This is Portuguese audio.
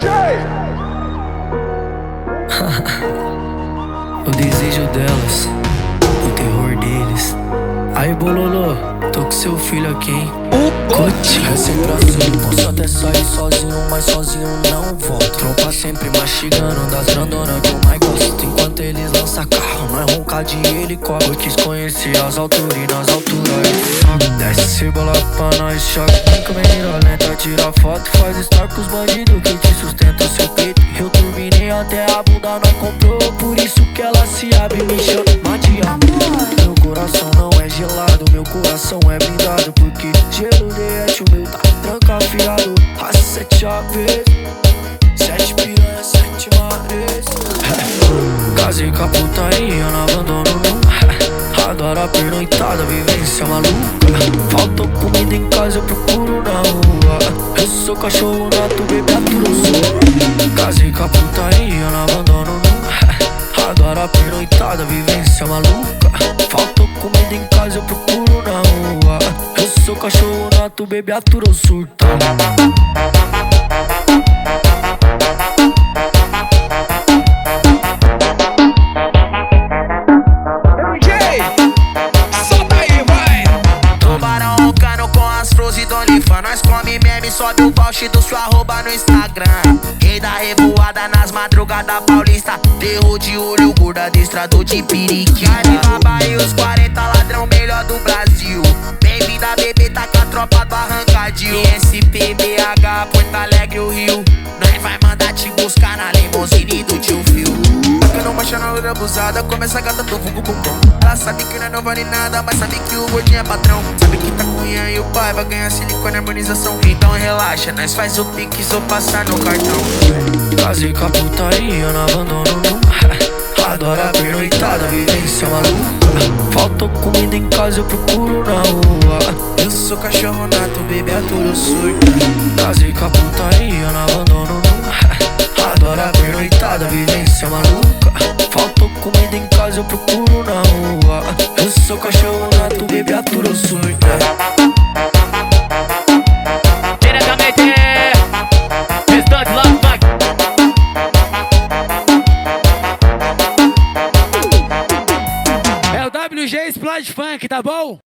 o desejo delas, o terror deles. Aí, bololô, tô com seu filho aqui, hein? É sempre assim, posso até sair sozinho, mas sozinho não volto. Trompa sempre mastigando das grandonas que eu mais Enquanto eles lançam carro, nós ronca de helicóptero. Quis conhecer as alturas e nas alturas Desce bola pra nós, choque. Brinca, menina lenta, tira foto, faz estar com os bandidos que te sustentam seu peito. Eu turbinei até a bunda não comprou, por isso que ela se abre me chama de amor. Meu coração não é gelado, meu coração é blindado, porque gelo derrete o meu tá trancafiado. A sete aves, sete piranhas, Casei com a putaria, não abandono nunca. Adoro a pernoitada, vivência maluca. Faltou comida em casa, eu procuro na rua. Eu sou cachorro nato, bebê aturo Casei com a putaria, não abandono nunca. Adoro a pernoitada, vivência maluca. Faltou comida em casa, eu procuro na rua. Eu sou cachorro nato, bebê aturo surta. Nós come meme, sobe o post do sua arroba no Instagram. Rei da revoada nas madrugadas paulista. Terror de olho, gorda destrador de periquita. Baba e os 40 ladrão melhor do Brasil. Bem-vinda, bebê, tá com a tropa do arrancadinho. ISP, BH, Porto Alegre, o Rio. Nós vai mandar te buscar na limousine do tio. Eu não baixa na loira abusada, começa a gata do com pão. Ela sabe que não é nova nem nada, mas sabe que o gordinho é patrão. Sabe que tá vai ganhar silicone harmonização. Então relaxa, nós faz o pique só passar no cartão. Casei com a putaria, não abandono nunca. Adoro a pernoitada, vivência maluca. Faltou comida em casa, eu procuro na rua. Eu sou cachorro nato, bebê aturo surto. Casei com a putaria, não abandono nunca. Adoro a pernoitada, vivência maluca. Faltou comida em casa, eu procuro na rua. Eu sou cachorro nato, bebê aturo surto. WG Splash Funk, tá bom?